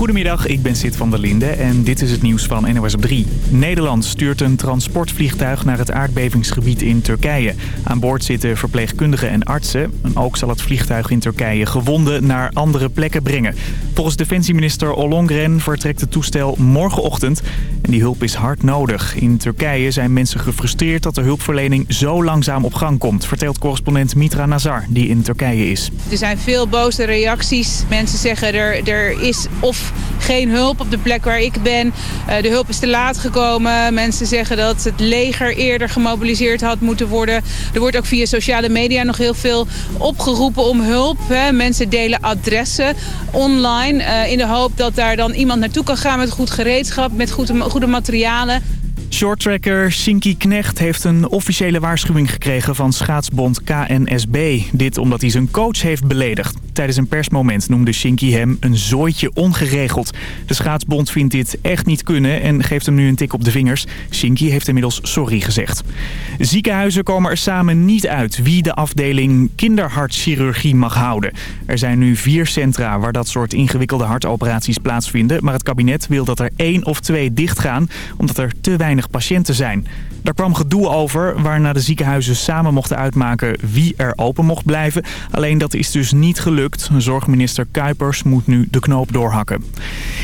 Goedemiddag, ik ben Sid van der Linde en dit is het nieuws van NOS op 3. Nederland stuurt een transportvliegtuig naar het aardbevingsgebied in Turkije. Aan boord zitten verpleegkundigen en artsen. En ook zal het vliegtuig in Turkije gewonden naar andere plekken brengen. Volgens defensieminister Ollongren vertrekt het toestel morgenochtend. En die hulp is hard nodig. In Turkije zijn mensen gefrustreerd dat de hulpverlening zo langzaam op gang komt... vertelt correspondent Mitra Nazar, die in Turkije is. Er zijn veel boze reacties. Mensen zeggen er, er is of geen hulp op de plek waar ik ben. Uh, de hulp is te laat gekomen. Mensen zeggen dat het leger eerder gemobiliseerd had moeten worden. Er wordt ook via sociale media nog heel veel opgeroepen om hulp. Mensen delen adressen online uh, in de hoop dat daar dan iemand naartoe kan gaan met goed gereedschap, met goede, goede materialen. Shorttracker Sinky Knecht heeft een officiële waarschuwing gekregen van schaatsbond KNSB. Dit omdat hij zijn coach heeft beledigd. Tijdens een persmoment noemde Shinky hem een zooitje ongeregeld. De schaatsbond vindt dit echt niet kunnen en geeft hem nu een tik op de vingers. Shinky heeft inmiddels sorry gezegd. Ziekenhuizen komen er samen niet uit wie de afdeling kinderhartchirurgie mag houden. Er zijn nu vier centra waar dat soort ingewikkelde hartoperaties plaatsvinden. Maar het kabinet wil dat er één of twee dichtgaan omdat er te weinig patiënten zijn. Daar kwam gedoe over, waarna de ziekenhuizen samen mochten uitmaken wie er open mocht blijven. Alleen dat is dus niet gelukt. Zorgminister Kuipers moet nu de knoop doorhakken.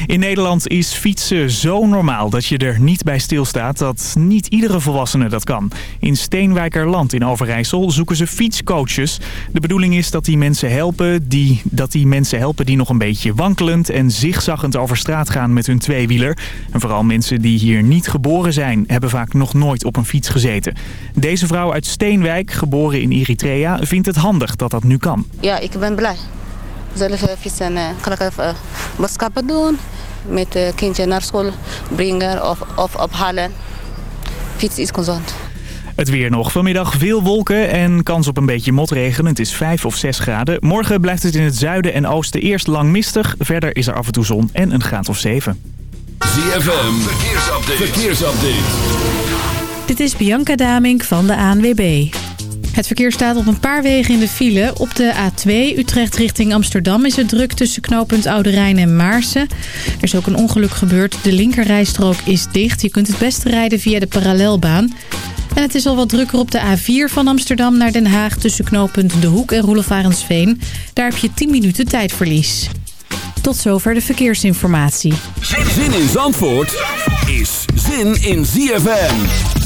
In Nederland is fietsen zo normaal dat je er niet bij stilstaat dat niet iedere volwassene dat kan. In Steenwijkerland in Overijssel zoeken ze fietscoaches. De bedoeling is dat die mensen helpen die, dat die mensen helpen die nog een beetje wankelend en zigzaggend over straat gaan met hun tweewieler. En vooral mensen die hier niet geboren zijn, hebben vaak nog nooit op een fiets gezeten. Deze vrouw uit Steenwijk, geboren in Eritrea, vindt het handig dat dat nu kan. Ja, ik ben blij. Zelf fietsen kan ik even boodschappen doen. Met een kindje naar school brengen of, of ophalen. Fiets is gezond. Het weer nog. Vanmiddag veel wolken en kans op een beetje motregen. Het is 5 of 6 graden. Morgen blijft het in het zuiden en oosten eerst lang mistig. Verder is er af en toe zon en een graad of 7. ZFM, verkeersupdate. verkeersupdate. Dit is Bianca Damink van de ANWB. Het verkeer staat op een paar wegen in de file. Op de A2 Utrecht richting Amsterdam is het druk tussen knooppunt Oude Rijn en Maarsen. Er is ook een ongeluk gebeurd. De linkerrijstrook is dicht. Je kunt het beste rijden via de parallelbaan. En het is al wat drukker op de A4 van Amsterdam naar Den Haag... tussen knooppunt De Hoek en Roelofarensveen. Daar heb je 10 minuten tijdverlies. Tot zover de verkeersinformatie. Zin in Zandvoort is zin in ZFM. ZFM.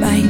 Bye.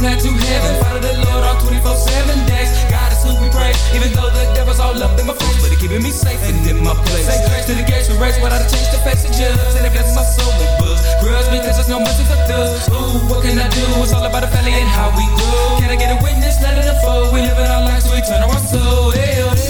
plan to heaven. Follow the Lord all 24-7 days. God is who we pray. Even though the devil's all up in my face, but he keeping me safe and in my place. Say grace to the gates we race without a change to face the judge. And it blesses my soul with books. Grudge because there's no mercy for thugs. Ooh, what can I do? It's all about the family and how we grow. Can I get a witness? Let it unfold. We living our lives, we turn our soul. Hell, oh, hell.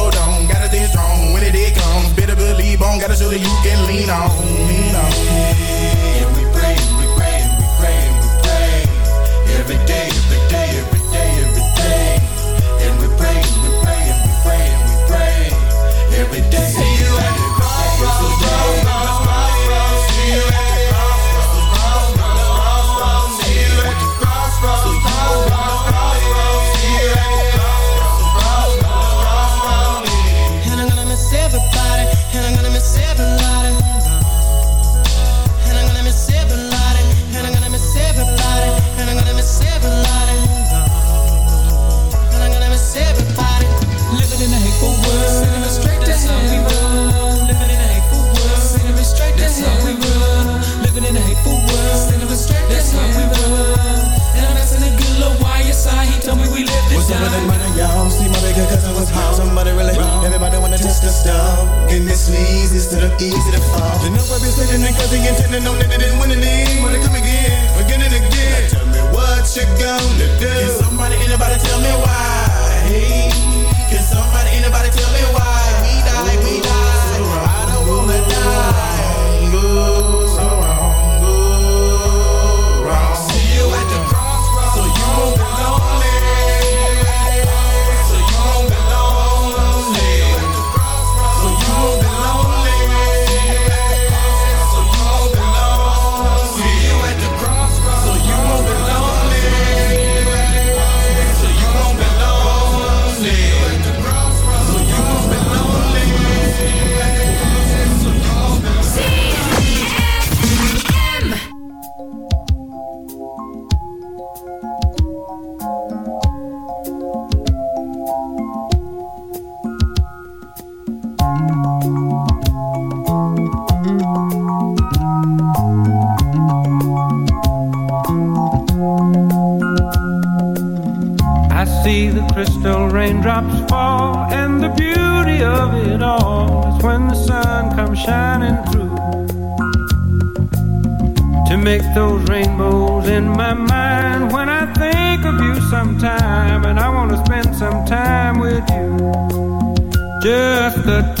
better believe on. Gotta show that you can lean on, lean on. And we pray, we pray, we pray, we pray. Every day, every day, every day, every day. And we pray, we pray, we pray, we pray. Every day. See you at the crossroads, crossroads, this with that money, y'all? See my bigger cousin was home. Somebody really, everybody wanna test the stuff. And this leads instead of easy to fall. You know I've been sitting and cause he intended on that it didn't win any. Wanna come again, again and again. Now tell me what you gonna do. Can somebody, anybody tell me why? Hey, can somebody, anybody tell me why? We die, we die. I don't wanna die. Go the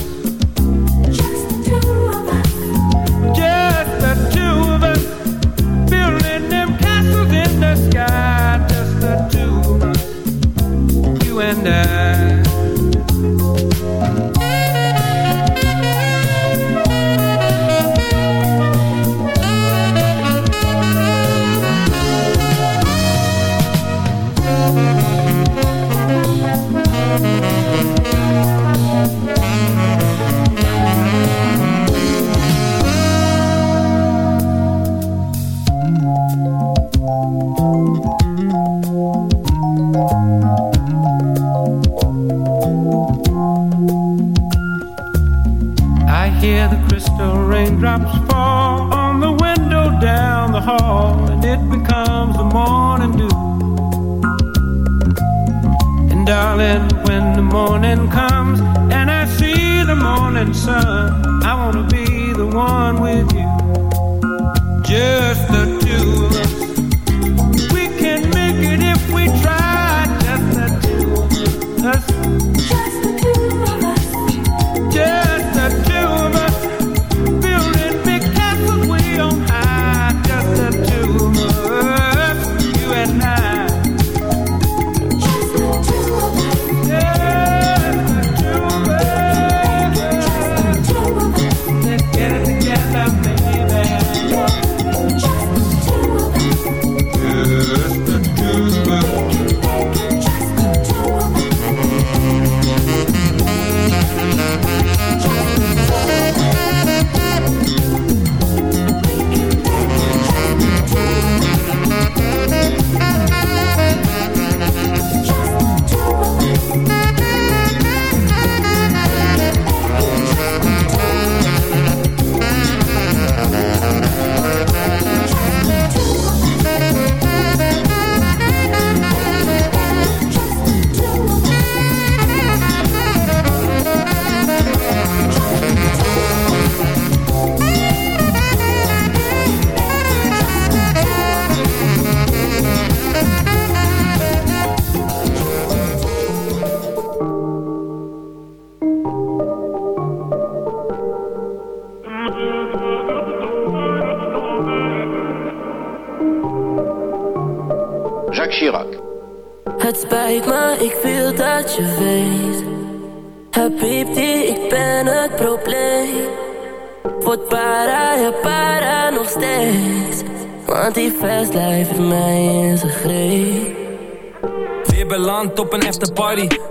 Of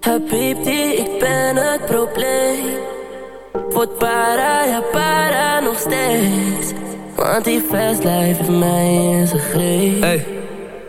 Habibti, ik ben het probleem. Word para, ja para nog steeds. Want die fast life heeft mij in zijn greep. Hey,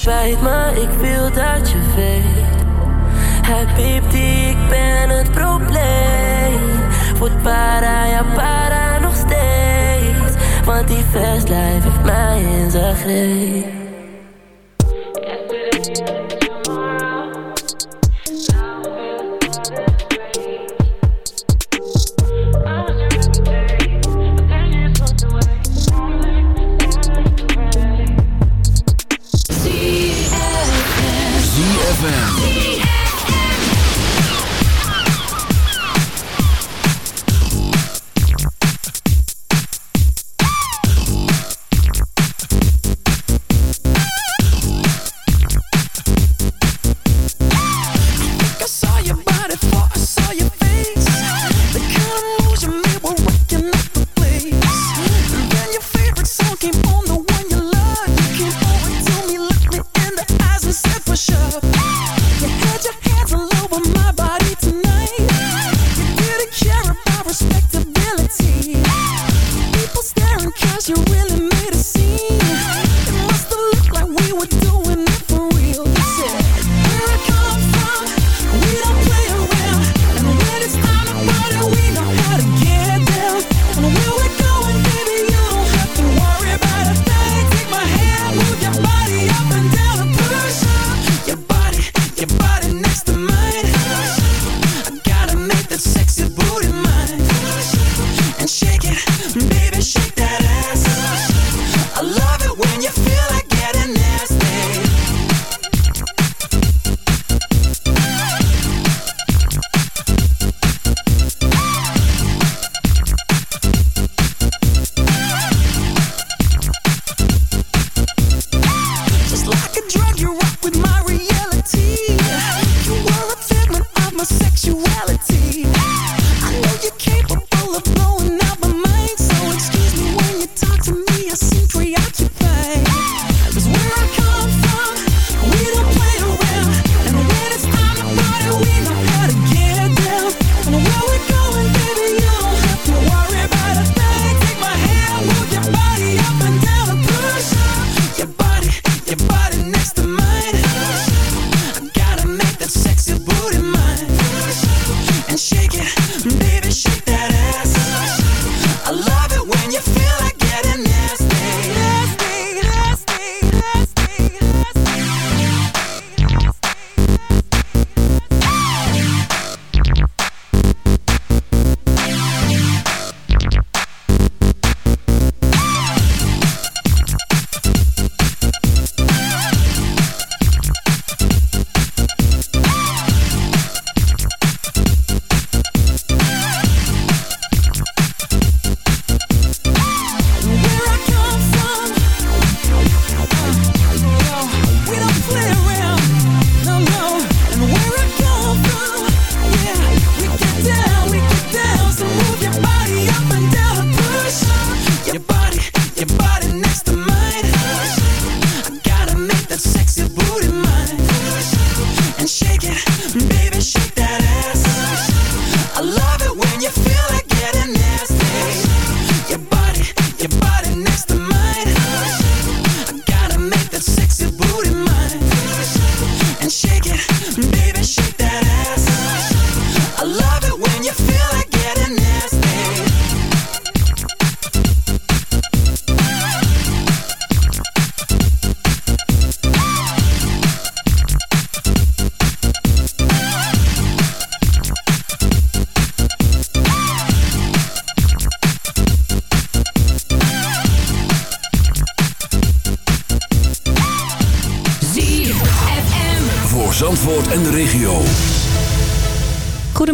spijt me, ik wil dat je weet. Habibti, ik ben het probleem. Word para, ja para nog steeds. Want die fast life heeft mij in zijn greep.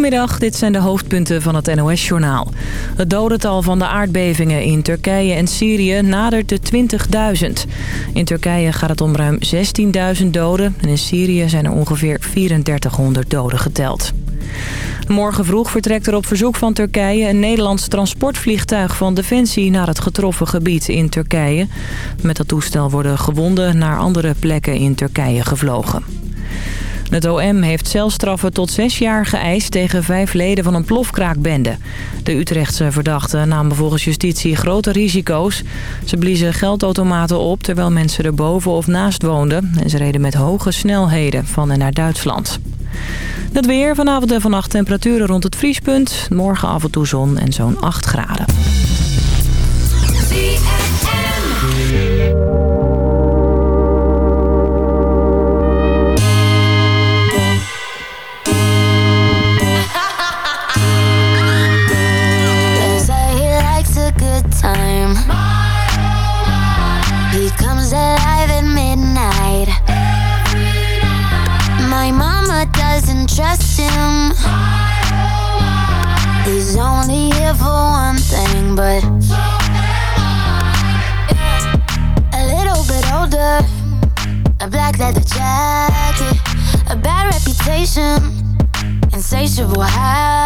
Goedemiddag, dit zijn de hoofdpunten van het NOS-journaal. Het dodental van de aardbevingen in Turkije en Syrië nadert de 20.000. In Turkije gaat het om ruim 16.000 doden... en in Syrië zijn er ongeveer 3400 doden geteld. Morgen vroeg vertrekt er op verzoek van Turkije een Nederlands transportvliegtuig van Defensie naar het getroffen gebied in Turkije. Met dat toestel worden gewonden naar andere plekken in Turkije gevlogen. Het OM heeft celstraffen tot zes jaar geëist tegen vijf leden van een plofkraakbende. De Utrechtse verdachten namen volgens justitie grote risico's. Ze bliezen geldautomaten op terwijl mensen er boven of naast woonden. En ze reden met hoge snelheden van en naar Duitsland. Het weer vanavond en vannacht temperaturen rond het vriespunt. Morgen af en toe zon en zo'n 8 graden. A black leather jacket, a bad reputation, insatiable habits.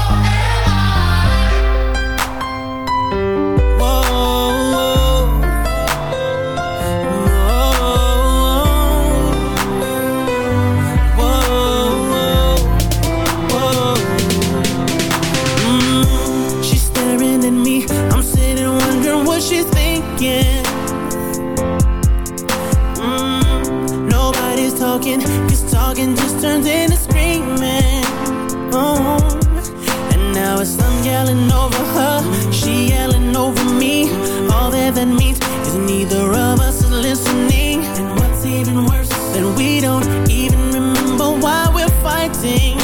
Talking, cause talking just turns into screaming. Oh, and now it's I'm yelling over her, she yelling over me. All that that means is neither of us is listening. And what's even worse, that we don't even remember why we're fighting.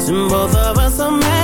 So both of us are mad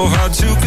know how to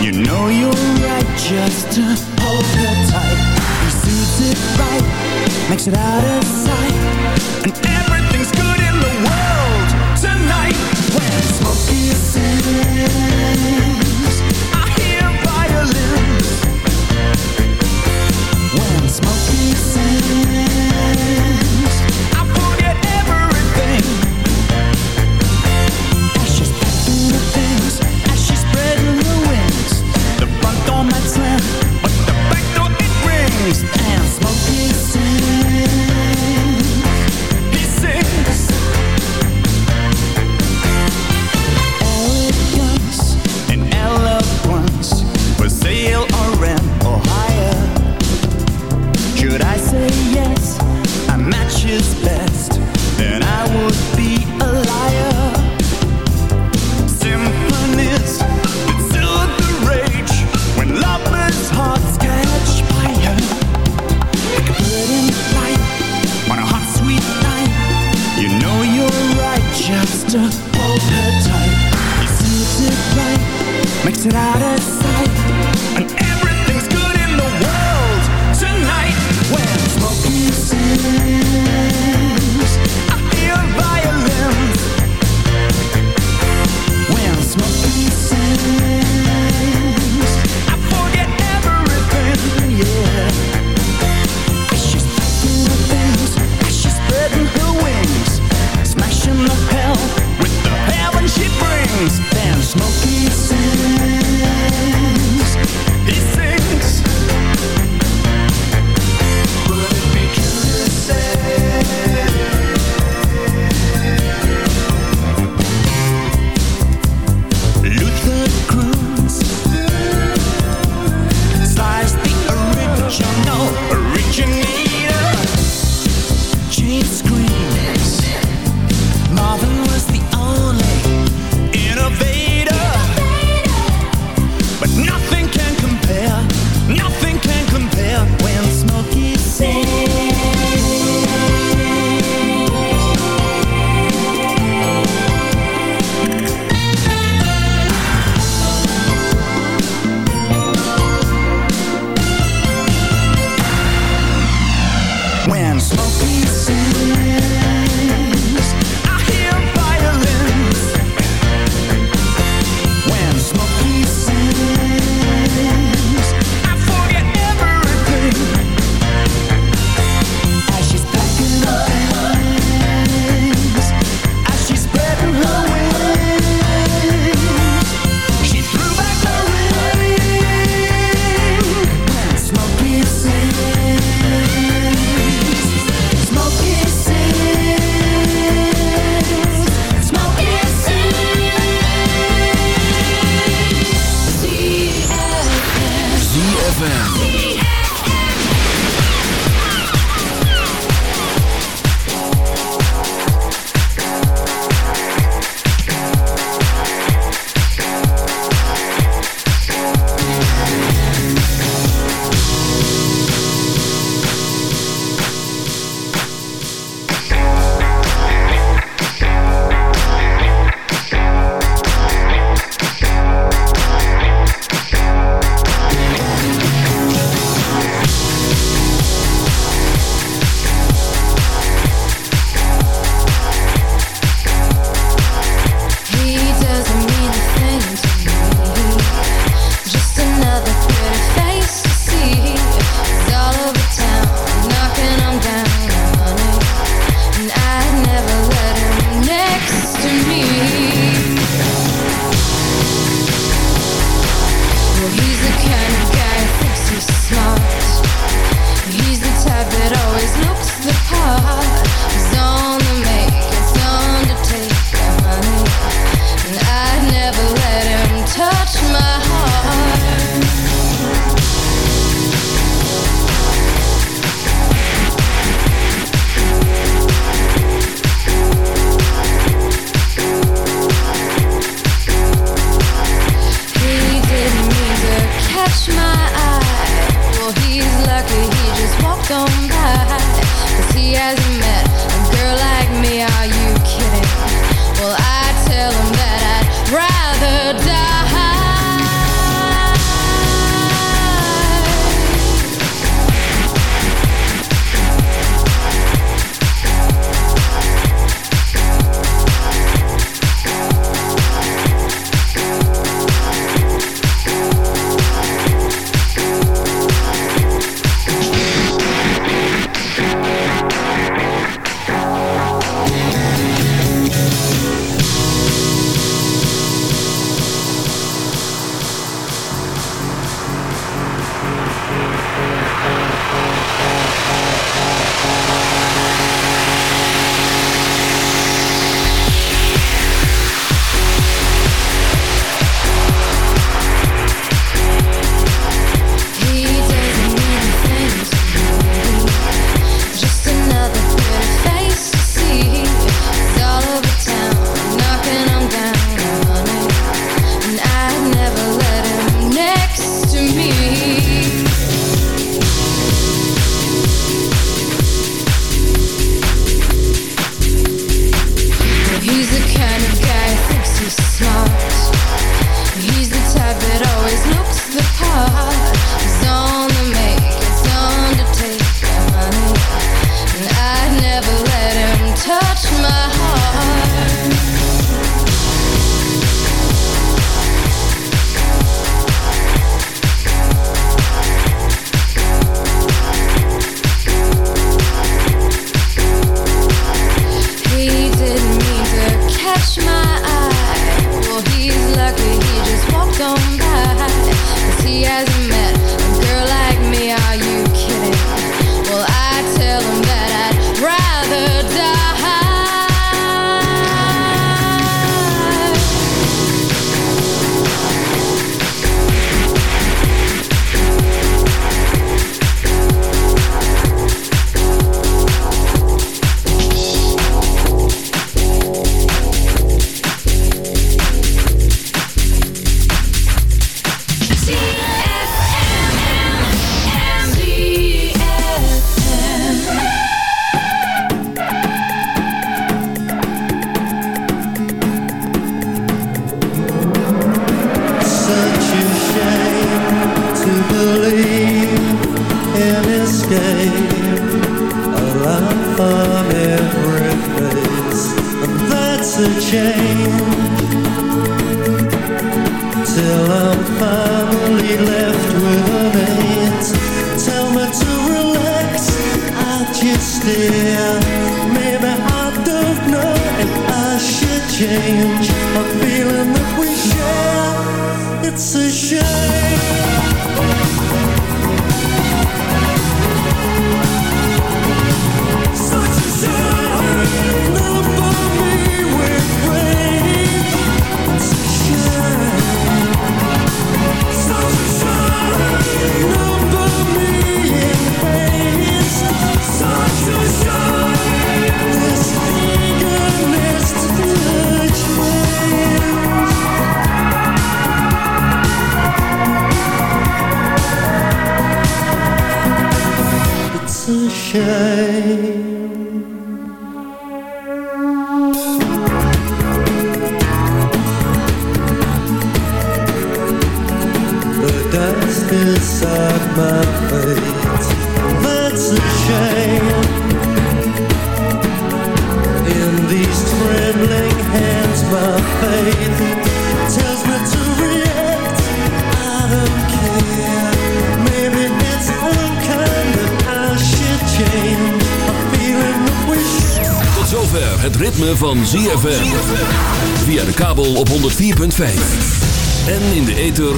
You know you're right, just to hold her tight. He sees it right, makes it out of sight